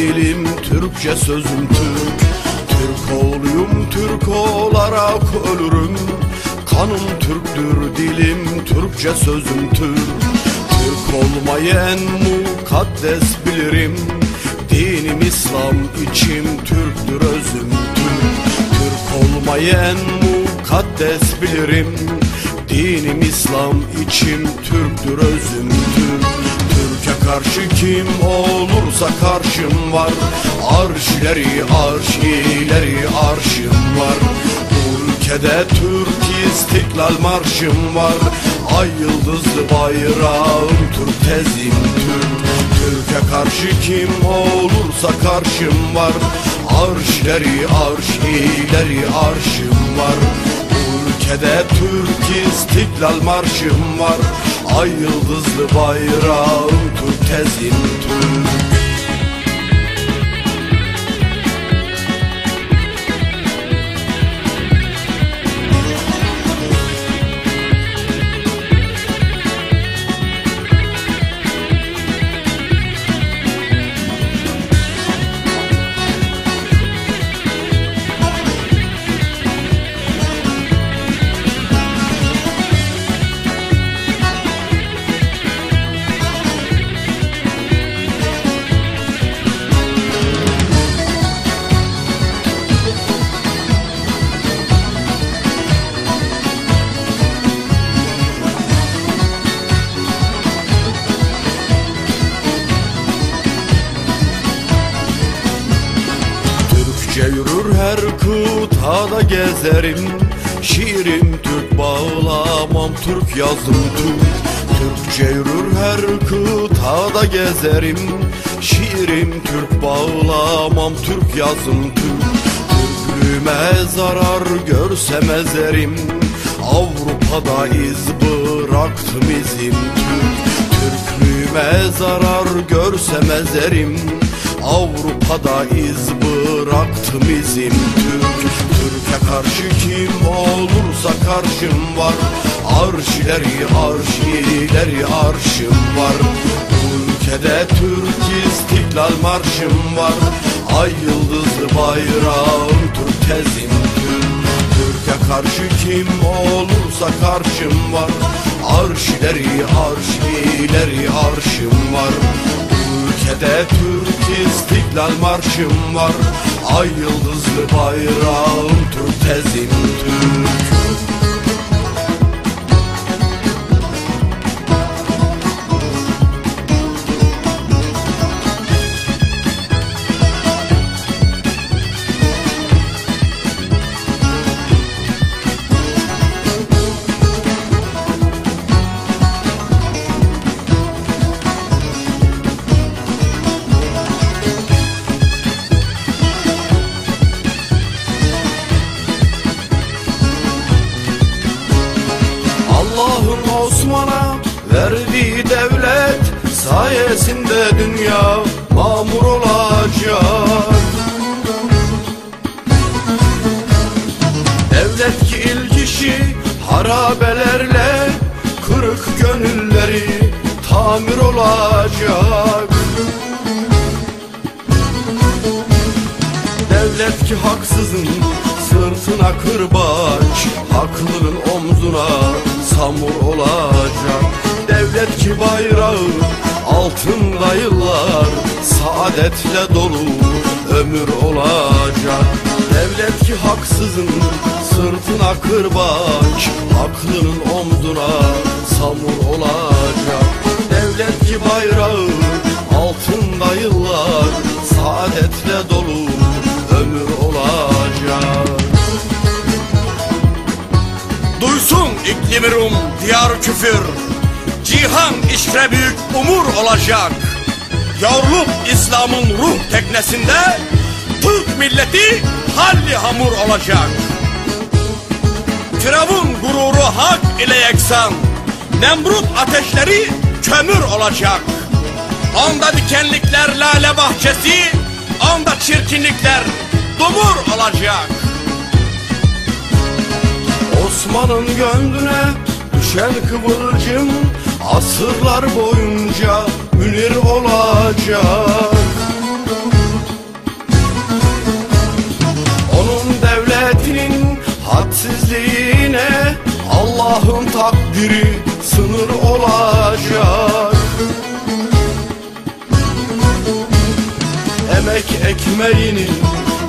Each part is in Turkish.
dilim Türkçe sözüm Türk. Türk oğluyum Türk olarak ölürüm. Kanım Türktür dilim Türkçe sözüm Türk. Türk olmayı en mukaddes bilirim. Dinim İslam içim Türktür özüm Türk. Türk olmayı en mukaddes bilirim. Dinim İslam içim Türktür özüm karşı kim olursa karşım var. Arşileri arşileri arşım var. Ülkede Türk istiklal marşım var. Ay yıldızlı bayrağım Türk tezim Türk. Türkiye karşı kim olursa karşım var. Arşileri arşileri arşım var. Ülkede Türk istiklal marşım var. Ay yıldızlı bayrağım Türk her kıtada gezerim Şiirim Türk bağlamam Türk yazım Türk Türkçe yürür her kıtada gezerim Şiirim Türk bağlamam Türk yazım Türk Türklüğüme zarar görsem ezerim Avrupa'da iz bıraktım izim. Türk Türklüğüme zarar görsem ezerim Avrupa'da iz bıraktım izim Türk. Türk'e karşı kim olursa karşım var. Arşileri arşileri arşım var. Bu ülkede Türk istiklal marşım var. Ay yıldızlı bayrağım Türk tezim Türk. Türk'e karşı kim olursa karşım var. Arşileri arşileri arşım var ülkede Türk istiklal marşım var. Ay yıldızlı bayrağım Türk tezim Türk Osman'a verdiği devlet sayesinde dünya mamur olacak. Devlet ki ilk işi harabelerle kırık gönülleri tamir olacak. Devlet ki haksızın sırtına kırbaç Haklının omzuna samur olacak. Devlet ki bayrağı altında yıllar Saadetle dolu ömür olacak. Devlet ki haksızın sırtına kırbaç Haklının omzuna samur olacak Duysun iklimi Rum diyar küfür. Cihan işre büyük umur olacak. Yavrulup İslam'ın ruh teknesinde Türk milleti halli hamur olacak. Firavun gururu hak ile yeksan Nemrut ateşleri kömür olacak. Onda dikenlikler lale bahçesi Onda çirkinlikler dumur olacak Osman'ın gönlüne düşen kıvılcım Asırlar boyunca münir olacak. Onun devletinin hadsizliğine Allah'ın takdiri sınır olacak. Emek ekmeğinin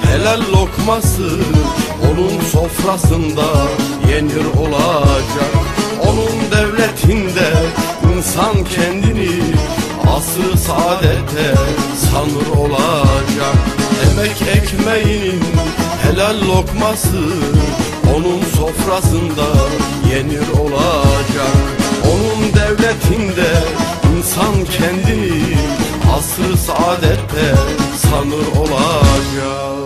helal lokması onun sofrasında yenir olacak. Onun devletinde insan kendini Asrı saadete sanır olacak. Emek ekmeğinin helal lokması Onun sofrasında yenir olacak. Onun devletinde insan kendini Asrı saadette sanır olacak